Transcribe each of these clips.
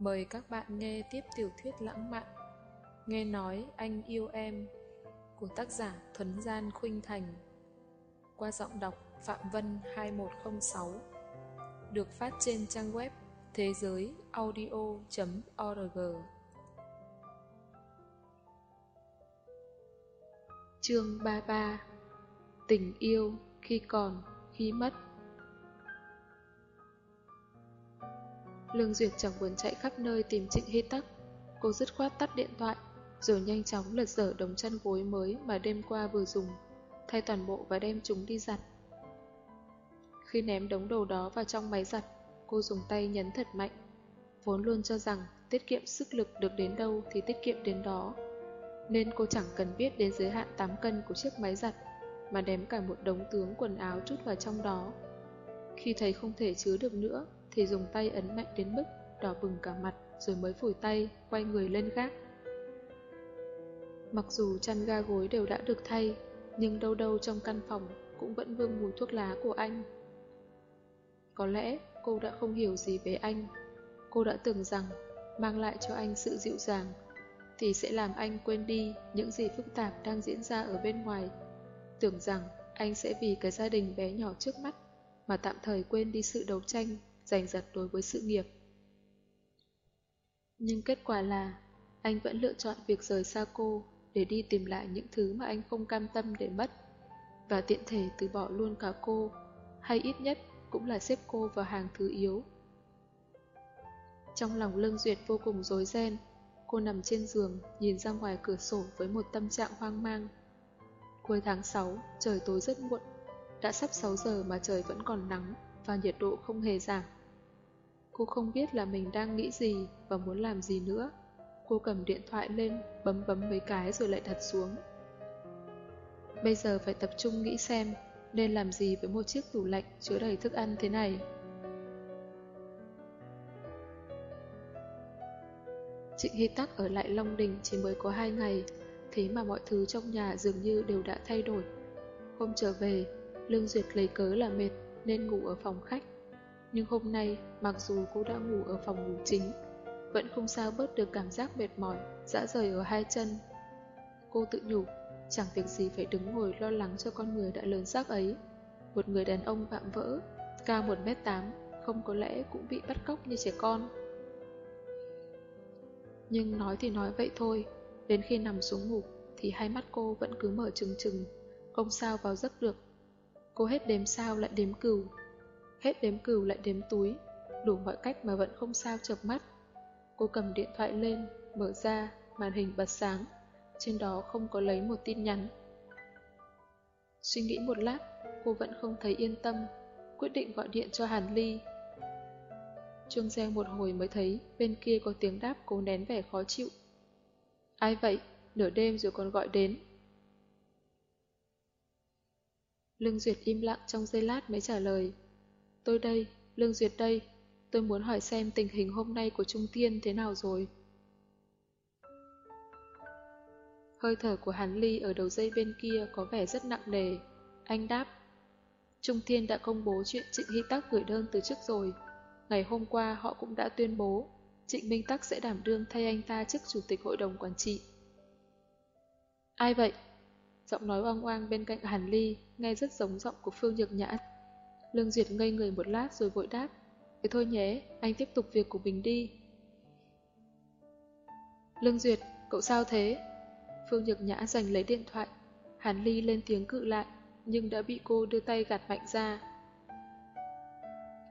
Mời các bạn nghe tiếp tiểu thuyết lãng mạn. Nghe nói anh yêu em của tác giả Thuấn Gian Khuynh Thành qua giọng đọc Phạm Vân 2106 được phát trên trang web thế giới audio.org Chương 33 Tình yêu khi còn, khi mất. Lương Duyệt chẳng buồn chạy khắp nơi tìm Trịnh Hy Tắc. Cô dứt khoát tắt điện thoại, rồi nhanh chóng lật dở đống chăn gối mới mà đêm qua vừa dùng, thay toàn bộ và đem chúng đi giặt. Khi ném đống đồ đó vào trong máy giặt, cô dùng tay nhấn thật mạnh. Vốn luôn cho rằng tiết kiệm sức lực được đến đâu thì tiết kiệm đến đó. Nên cô chẳng cần biết đến giới hạn 8 cân của chiếc máy giặt, mà ném cả một đống tướng quần áo chút vào trong đó. Khi thấy không thể chứa được nữa, thì dùng tay ấn mạnh đến mức đỏ bừng cả mặt rồi mới phủi tay, quay người lên gác. Mặc dù chăn ga gối đều đã được thay, nhưng đâu đâu trong căn phòng cũng vẫn vương mùi thuốc lá của anh. Có lẽ cô đã không hiểu gì về anh. Cô đã tưởng rằng mang lại cho anh sự dịu dàng thì sẽ làm anh quên đi những gì phức tạp đang diễn ra ở bên ngoài. Tưởng rằng anh sẽ vì cái gia đình bé nhỏ trước mắt mà tạm thời quên đi sự đấu tranh giành giật đối với sự nghiệp. Nhưng kết quả là anh vẫn lựa chọn việc rời xa cô để đi tìm lại những thứ mà anh không cam tâm để mất và tiện thể từ bỏ luôn cả cô hay ít nhất cũng là xếp cô vào hàng thứ yếu. Trong lòng Lương Duyệt vô cùng rối ren, cô nằm trên giường nhìn ra ngoài cửa sổ với một tâm trạng hoang mang. Cuối tháng 6, trời tối rất muộn, đã sắp 6 giờ mà trời vẫn còn nắng và nhiệt độ không hề giảm. Cô không biết là mình đang nghĩ gì và muốn làm gì nữa. Cô cầm điện thoại lên, bấm bấm mấy cái rồi lại đặt xuống. Bây giờ phải tập trung nghĩ xem nên làm gì với một chiếc tủ lạnh chứa đầy thức ăn thế này. Trịnh Hy Tắc ở lại Long Đình chỉ mới có hai ngày, thế mà mọi thứ trong nhà dường như đều đã thay đổi. Hôm trở về, Lương Duyệt lấy cớ là mệt nên ngủ ở phòng khách. Nhưng hôm nay, mặc dù cô đã ngủ ở phòng ngủ chính, vẫn không sao bớt được cảm giác mệt mỏi, dã rời ở hai chân. Cô tự nhủ, chẳng việc gì phải đứng ngồi lo lắng cho con người đã lớn xác ấy. Một người đàn ông vạm vỡ, cao 1m8, không có lẽ cũng bị bắt cóc như trẻ con. Nhưng nói thì nói vậy thôi, đến khi nằm xuống ngủ thì hai mắt cô vẫn cứ mở trừng trừng, không sao vào giấc được. Cô hết đếm sao lại đếm cừu, hết đếm cừu lại đếm túi, đủ mọi cách mà vẫn không sao chợp mắt. Cô cầm điện thoại lên, mở ra, màn hình bật sáng, trên đó không có lấy một tin nhắn. Suy nghĩ một lát, cô vẫn không thấy yên tâm, quyết định gọi điện cho Hàn Ly. Chuông reo một hồi mới thấy bên kia có tiếng đáp cố nén vẻ khó chịu. Ai vậy? Nửa đêm rồi còn gọi đến. Lương Duyệt im lặng trong giây lát mới trả lời. Tôi đây, Lương Duyệt đây, tôi muốn hỏi xem tình hình hôm nay của Trung Tiên thế nào rồi. Hơi thở của Hàn Ly ở đầu dây bên kia có vẻ rất nặng nề. Anh đáp. Trung Thiên đã công bố chuyện Trịnh Hy Tắc gửi đơn từ trước rồi. Ngày hôm qua họ cũng đã tuyên bố Trịnh Minh Tắc sẽ đảm đương thay anh ta chức chủ tịch hội đồng quản trị. Ai vậy? Giọng nói oang oang bên cạnh Hàn Ly nghe rất giống giọng của Phương Nhược Nhã. Lương Duyệt ngây người một lát rồi vội đáp. Thế thôi nhé, anh tiếp tục việc của mình đi. Lương Duyệt, cậu sao thế? Phương Nhược Nhã giành lấy điện thoại. Hàn Ly lên tiếng cự lại, nhưng đã bị cô đưa tay gạt mạnh ra.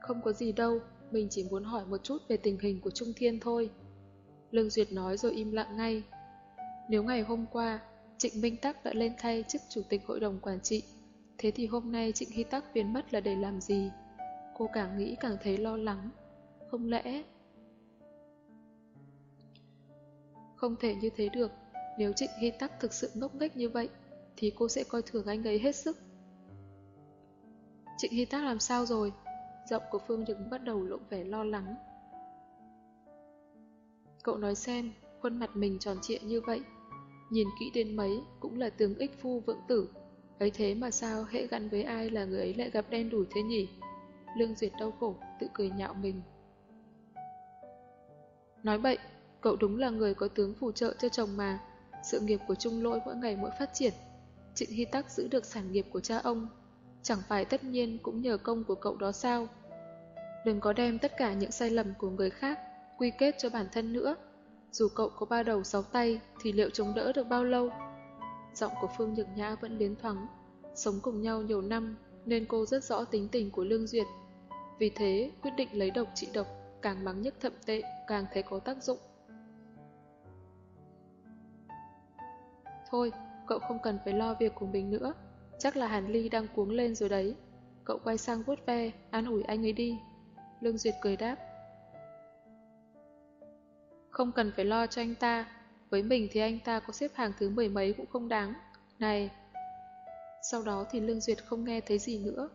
Không có gì đâu, mình chỉ muốn hỏi một chút về tình hình của Trung Thiên thôi. Lương Duyệt nói rồi im lặng ngay. Nếu ngày hôm qua, Trịnh Minh Tắc đã lên thay chức chủ tịch hội đồng quản trị, thế thì hôm nay Trịnh Hy Tắc biến mất là để làm gì? Cô càng nghĩ càng thấy lo lắng. Không lẽ... Không thể như thế được, nếu Trịnh Hy Tắc thực sự ngốc nghếch như vậy, thì cô sẽ coi thường anh ấy hết sức. Trịnh Hy Tắc làm sao rồi? Giọng của Phương Nhật bắt đầu lộ vẻ lo lắng. Cậu nói xem, khuôn mặt mình tròn trịa như vậy, nhìn kỹ đến mấy cũng là tướng ích phu vượng tử. Ấy thế mà sao hệ gắn với ai là người ấy lại gặp đen đủi thế nhỉ? Lương Duyệt đau khổ, tự cười nhạo mình. Nói bậy, cậu đúng là người có tướng phù trợ cho chồng mà. Sự nghiệp của Trung Lỗi mỗi ngày mỗi phát triển. Trịnh Hy Tắc giữ được sản nghiệp của cha ông. Chẳng phải tất nhiên cũng nhờ công của cậu đó sao? Đừng có đem tất cả những sai lầm của người khác quy kết cho bản thân nữa. Dù cậu có ba đầu sáu tay thì liệu chống đỡ được bao lâu? Giọng của Phương Nhược Nhã vẫn liến thoáng. Sống cùng nhau nhiều năm nên cô rất rõ tính tình của Lương Duyệt. Vì thế, quyết định lấy độc trị độc, càng mắng nhất thậm tệ, càng thấy có tác dụng. Thôi, cậu không cần phải lo việc của mình nữa. Chắc là Hàn Ly đang cuống lên rồi đấy. Cậu quay sang vuốt ve, an ủi anh ấy đi. Lương Duyệt cười đáp. Không cần phải lo cho anh ta. Với mình thì anh ta có xếp hàng thứ mười mấy cũng không đáng. Này! Sau đó thì Lương Duyệt không nghe thấy gì nữa.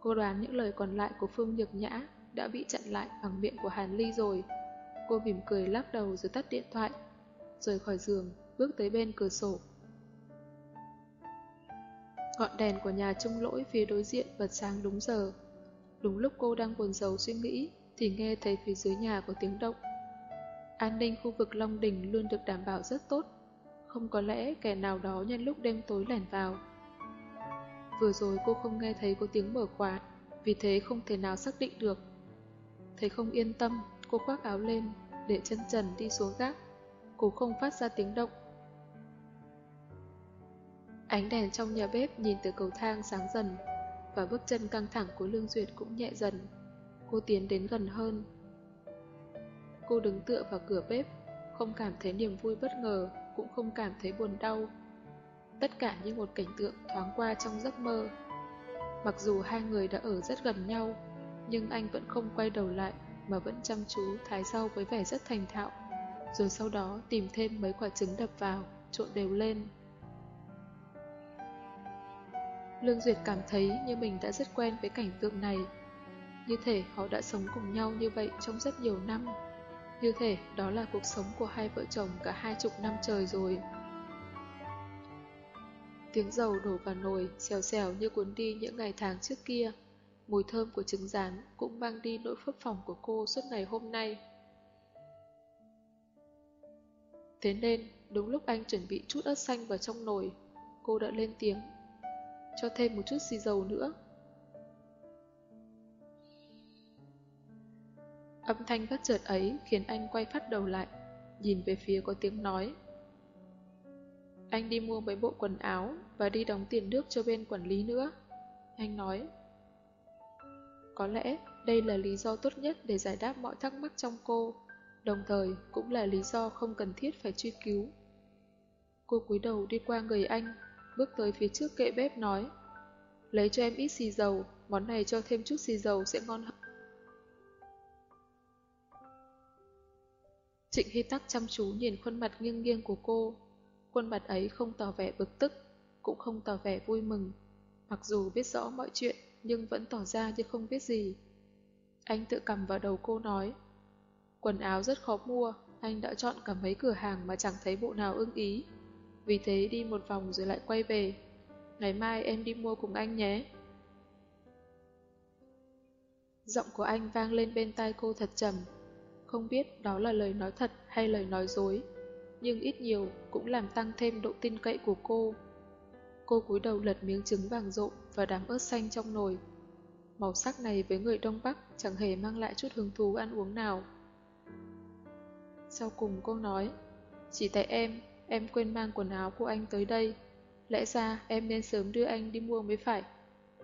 Cô đoán những lời còn lại của Phương Nhược Nhã đã bị chặn lại bằng miệng của Hàn Ly rồi. Cô mỉm cười lắc đầu rồi tắt điện thoại. Rời khỏi giường, bước tới bên cửa sổ. Ngọn đèn của nhà trung lỗi phía đối diện bật sáng đúng giờ. Đúng lúc cô đang buồn rầu suy nghĩ thì nghe thấy phía dưới nhà có tiếng động. An ninh khu vực Long Đình luôn được đảm bảo rất tốt. Không có lẽ kẻ nào đó nhân lúc đêm tối lẻn vào. Vừa rồi cô không nghe thấy có tiếng mở khóa, vì thế không thể nào xác định được. Thấy không yên tâm, cô khoác áo lên, để chân trần đi xuống gác. Cô không phát ra tiếng động. Ánh đèn trong nhà bếp nhìn từ cầu thang sáng dần, và bước chân căng thẳng của Lương Duyệt cũng nhẹ dần. Cô tiến đến gần hơn. Cô đứng tựa vào cửa bếp, không cảm thấy niềm vui bất ngờ, cũng không cảm thấy buồn đau. Tất cả như một cảnh tượng thoáng qua trong giấc mơ. Mặc dù hai người đã ở rất gần nhau, nhưng anh vẫn không quay đầu lại mà vẫn chăm chú thái rau với vẻ rất thành thạo. Rồi sau đó tìm thêm mấy quả trứng đập vào, trộn đều lên. Lương Duyệt cảm thấy như mình đã rất quen với cảnh tượng này. Như thể họ đã sống cùng nhau như vậy trong rất nhiều năm. Như thể đó là cuộc sống của hai vợ chồng cả hai chục năm trời rồi. Tiếng dầu đổ vào nồi, xèo xèo như cuốn đi những ngày tháng trước kia. Mùi thơm của trứng rán cũng mang đi nỗi phấp phòng của cô suốt ngày hôm nay. Thế nên, đúng lúc anh chuẩn bị chút ớt xanh vào trong nồi, cô đã lên tiếng. Cho thêm một chút xì dầu nữa. Âm thanh bất chợt ấy khiến anh quay phát đầu lại, nhìn về phía có tiếng nói. Anh đi mua mấy bộ quần áo và đi đóng tiền nước cho bên quản lý nữa. Anh nói. Có lẽ đây là lý do tốt nhất để giải đáp mọi thắc mắc trong cô, đồng thời cũng là lý do không cần thiết phải truy cứu. Cô cúi đầu đi qua người anh, bước tới phía trước kệ bếp nói. Lấy cho em ít xì dầu, món này cho thêm chút xì dầu sẽ ngon hơn. Trịnh Hy Tắc chăm chú nhìn khuôn mặt nghiêng nghiêng của cô. Khuôn mặt ấy không tỏ vẻ bực tức, cũng không tỏ vẻ vui mừng. Mặc dù biết rõ mọi chuyện, nhưng vẫn tỏ ra như không biết gì. Anh tự cầm vào đầu cô nói, quần áo rất khó mua, anh đã chọn cả mấy cửa hàng mà chẳng thấy bộ nào ưng ý. Vì thế đi một vòng rồi lại quay về. Ngày mai em đi mua cùng anh nhé. Giọng của anh vang lên bên tai cô thật trầm. Không biết đó là lời nói thật hay lời nói dối, nhưng ít nhiều cũng làm tăng thêm độ tin cậy của cô. Cô cúi đầu lật miếng trứng vàng rộn và đám ớt xanh trong nồi. Màu sắc này với người Đông Bắc chẳng hề mang lại chút hứng thú ăn uống nào. Sau cùng cô nói, chỉ tại em, em quên mang quần áo của anh tới đây. Lẽ ra em nên sớm đưa anh đi mua mới phải.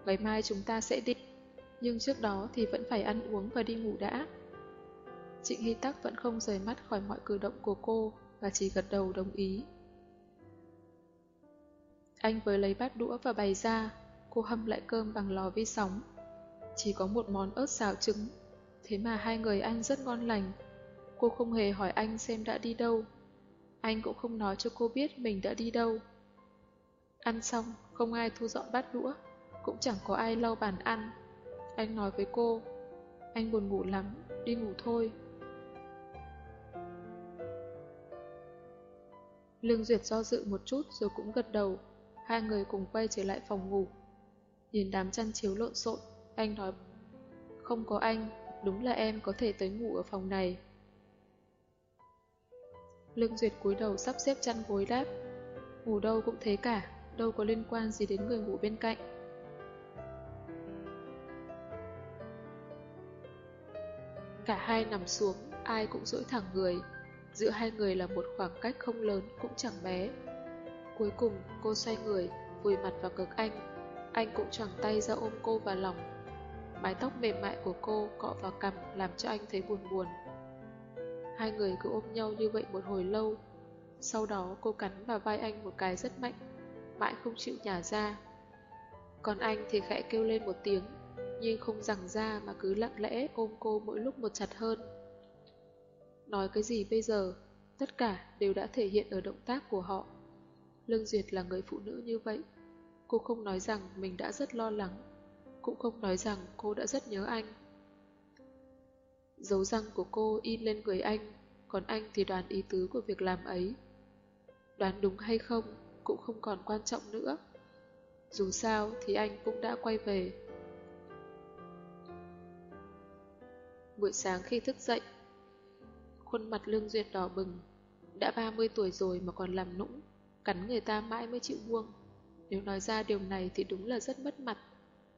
Ngày mai chúng ta sẽ đi, nhưng trước đó thì vẫn phải ăn uống và đi ngủ đã. Trịnh Hy Tắc vẫn không rời mắt khỏi mọi cử động của cô và chỉ gật đầu đồng ý. Anh vừa lấy bát đũa và bày ra, cô hâm lại cơm bằng lò vi sóng. Chỉ có một món ớt xào trứng, thế mà hai người ăn rất ngon lành. Cô không hề hỏi anh xem đã đi đâu. Anh cũng không nói cho cô biết mình đã đi đâu. Ăn xong, không ai thu dọn bát đũa, cũng chẳng có ai lau bàn ăn. Anh nói với cô, anh buồn ngủ lắm, đi ngủ thôi. Lương Duyệt do dự một chút rồi cũng gật đầu, hai người cùng quay trở lại phòng ngủ. Nhìn đám chăn chiếu lộn xộn, anh nói, không có anh, đúng là em có thể tới ngủ ở phòng này. Lương Duyệt cúi đầu sắp xếp chăn gối đáp. Ngủ đâu cũng thế cả, đâu có liên quan gì đến người ngủ bên cạnh. Cả hai nằm xuống, ai cũng duỗi thẳng người. Giữa hai người là một khoảng cách không lớn cũng chẳng bé. Cuối cùng, cô xoay người, vùi mặt vào ngực anh. Anh cũng choàng tay ra ôm cô vào lòng. Mái tóc mềm mại của cô cọ vào cằm làm cho anh thấy buồn buồn. Hai người cứ ôm nhau như vậy một hồi lâu. Sau đó cô cắn vào vai anh một cái rất mạnh, mãi không chịu nhả ra. Còn anh thì khẽ kêu lên một tiếng, nhưng không rằng ra mà cứ lặng lẽ ôm cô mỗi lúc một chặt hơn. Nói cái gì bây giờ, tất cả đều đã thể hiện ở động tác của họ. Lương Duyệt là người phụ nữ như vậy. Cô không nói rằng mình đã rất lo lắng, cũng không nói rằng cô đã rất nhớ anh. Dấu răng của cô in lên người anh, còn anh thì đoán ý tứ của việc làm ấy. Đoán đúng hay không cũng không còn quan trọng nữa. Dù sao thì anh cũng đã quay về. Buổi sáng khi thức dậy, khuôn mặt Lương Duyệt đỏ bừng. Đã 30 tuổi rồi mà còn làm nũng, cắn người ta mãi mới chịu buông. Nếu nói ra điều này thì đúng là rất mất mặt.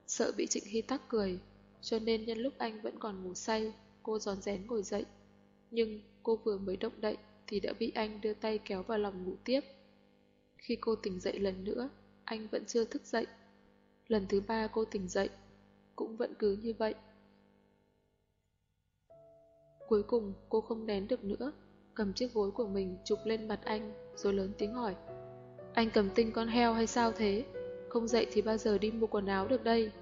Sợ bị Trịnh Hy Tắc cười, cho nên nhân lúc anh vẫn còn ngủ say, cô giòn rén ngồi dậy. Nhưng cô vừa mới động đậy thì đã bị anh đưa tay kéo vào lòng ngủ tiếp. Khi cô tỉnh dậy lần nữa, anh vẫn chưa thức dậy. Lần thứ ba cô tỉnh dậy, cũng vẫn cứ như vậy. Cuối cùng cô không nén được nữa, cầm chiếc gối của mình chụp lên mặt anh rồi lớn tiếng hỏi. Anh cầm tinh con heo hay sao thế? Không dậy thì bao giờ đi mua quần áo được đây?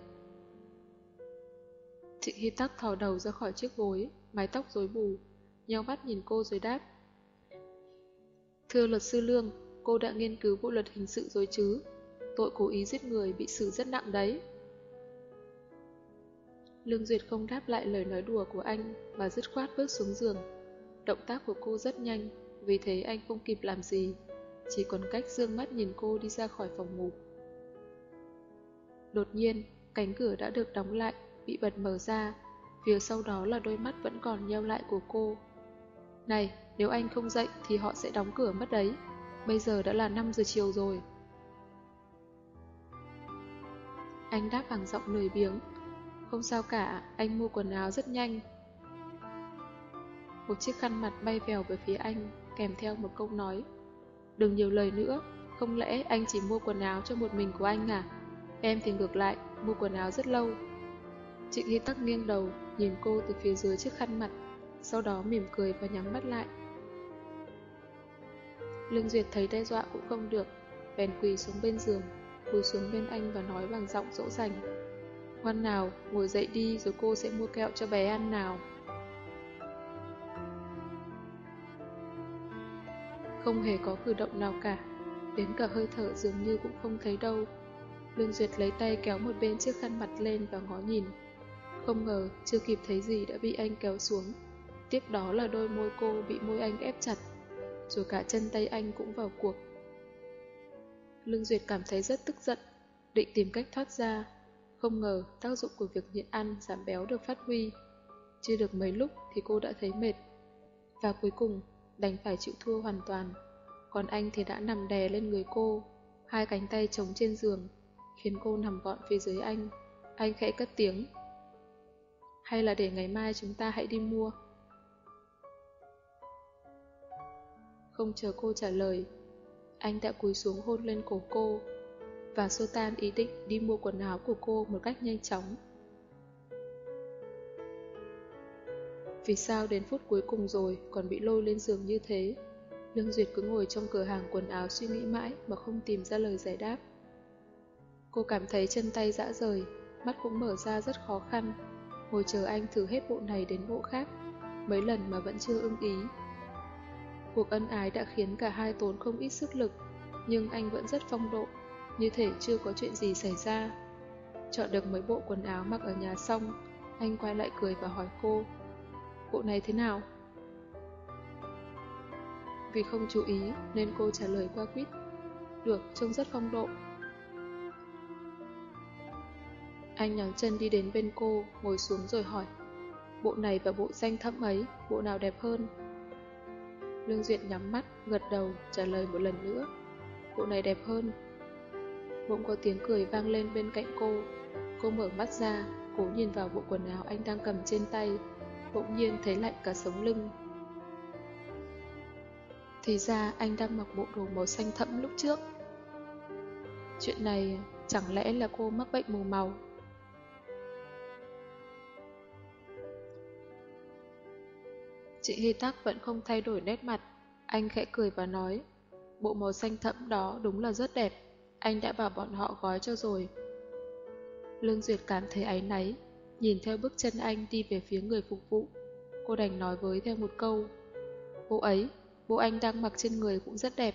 Trịnh Hy Tắc thò đầu ra khỏi chiếc gối, mái tóc rối bù, nhau mắt nhìn cô rồi đáp. Thưa luật sư Lương, cô đã nghiên cứu bộ luật hình sự rồi chứ? Tội cố ý giết người bị xử rất nặng đấy. Lương Duyệt không đáp lại lời nói đùa của anh mà dứt khoát bước xuống giường. Động tác của cô rất nhanh, vì thế anh không kịp làm gì, chỉ còn cách dương mắt nhìn cô đi ra khỏi phòng ngủ. Đột nhiên, cánh cửa đã được đóng lại, bị bật mở ra, phía sau đó là đôi mắt vẫn còn nheo lại của cô. Này, nếu anh không dậy thì họ sẽ đóng cửa mất đấy, bây giờ đã là 5 giờ chiều rồi. Anh đáp bằng giọng lười biếng, không sao cả, anh mua quần áo rất nhanh. Một chiếc khăn mặt bay vèo về phía anh, kèm theo một câu nói. Đừng nhiều lời nữa, không lẽ anh chỉ mua quần áo cho một mình của anh à? Em thì ngược lại, mua quần áo rất lâu. Trịnh Hy tắc nghiêng đầu, nhìn cô từ phía dưới chiếc khăn mặt, sau đó mỉm cười và nhắm mắt lại. Lương Duyệt thấy đe dọa cũng không được, bèn quỳ xuống bên giường, cúi xuống bên anh và nói bằng giọng dỗ dành. Ngoan nào, ngồi dậy đi rồi cô sẽ mua kẹo cho bé ăn nào. Không hề có cử động nào cả, đến cả hơi thở dường như cũng không thấy đâu. Lương Duyệt lấy tay kéo một bên chiếc khăn mặt lên và ngó nhìn. Không ngờ, chưa kịp thấy gì đã bị anh kéo xuống. Tiếp đó là đôi môi cô bị môi anh ép chặt, rồi cả chân tay anh cũng vào cuộc. Lương Duyệt cảm thấy rất tức giận, định tìm cách thoát ra, không ngờ tác dụng của việc nhịn ăn giảm béo được phát huy. Chưa được mấy lúc thì cô đã thấy mệt. Và cuối cùng đành phải chịu thua hoàn toàn. Còn anh thì đã nằm đè lên người cô, hai cánh tay trống trên giường, khiến cô nằm gọn phía dưới anh. Anh khẽ cất tiếng. Hay là để ngày mai chúng ta hãy đi mua? Không chờ cô trả lời, anh đã cúi xuống hôn lên cổ cô, và xô tan ý định đi mua quần áo của cô một cách nhanh chóng. Vì sao đến phút cuối cùng rồi còn bị lôi lên giường như thế? Lương Duyệt cứ ngồi trong cửa hàng quần áo suy nghĩ mãi mà không tìm ra lời giải đáp. Cô cảm thấy chân tay dã rời, mắt cũng mở ra rất khó khăn, ngồi chờ anh thử hết bộ này đến bộ khác, mấy lần mà vẫn chưa ưng ý. Cuộc ân ái đã khiến cả hai tốn không ít sức lực, nhưng anh vẫn rất phong độ, như thể chưa có chuyện gì xảy ra. Chọn được mấy bộ quần áo mặc ở nhà xong, anh quay lại cười và hỏi cô, bộ này thế nào? Vì không chú ý nên cô trả lời qua quýt, được, trông rất phong độ. Anh nhón chân đi đến bên cô, ngồi xuống rồi hỏi, bộ này và bộ xanh thẫm ấy, bộ nào đẹp hơn? Lương Duyệt nhắm mắt, gật đầu, trả lời một lần nữa. Bộ này đẹp hơn. Bỗng có tiếng cười vang lên bên cạnh cô. Cô mở mắt ra, cố nhìn vào bộ quần áo anh đang cầm trên tay. Bỗng nhiên thấy lạnh cả sống lưng. Thì ra anh đang mặc bộ đồ màu xanh thẫm lúc trước. Chuyện này chẳng lẽ là cô mắc bệnh mù màu? Chị Hy Tắc vẫn không thay đổi nét mặt. Anh khẽ cười và nói, bộ màu xanh thẫm đó đúng là rất đẹp. Anh đã bảo bọn họ gói cho rồi. Lương Duyệt cảm thấy áy náy, nhìn theo bước chân anh đi về phía người phục vụ. Cô đành nói với theo một câu, bộ ấy, bộ anh đang mặc trên người cũng rất đẹp.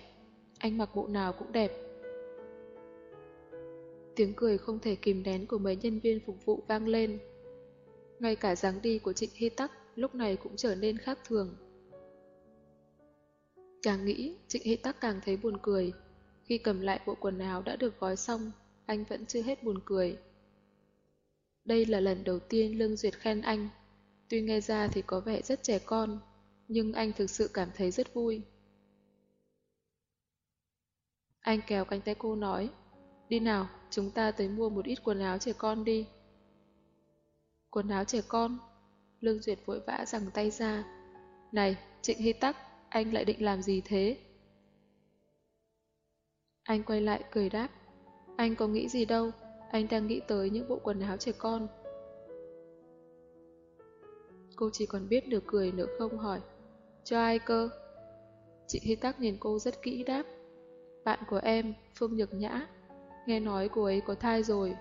Anh mặc bộ nào cũng đẹp. Tiếng cười không thể kìm nén của mấy nhân viên phục vụ vang lên. Ngay cả dáng đi của Trịnh Hy Tắc lúc này cũng trở nên khác thường. Càng nghĩ, Trịnh Hy Tắc càng thấy buồn cười. Khi cầm lại bộ quần áo đã được gói xong, anh vẫn chưa hết buồn cười. Đây là lần đầu tiên Lương Duyệt khen anh. Tuy nghe ra thì có vẻ rất trẻ con, nhưng anh thực sự cảm thấy rất vui. Anh kéo cánh tay cô nói, đi nào, chúng ta tới mua một ít quần áo trẻ con đi. Quần áo trẻ con? Lương Duyệt vội vã rằng tay ra. Này, Trịnh Hy Tắc, anh lại định làm gì thế? Anh quay lại cười đáp. Anh có nghĩ gì đâu, anh đang nghĩ tới những bộ quần áo trẻ con. Cô chỉ còn biết được cười nữa không hỏi. Cho ai cơ? Chị Hy Tắc nhìn cô rất kỹ đáp. Bạn của em, Phương Nhược Nhã. Nghe nói cô ấy có thai rồi,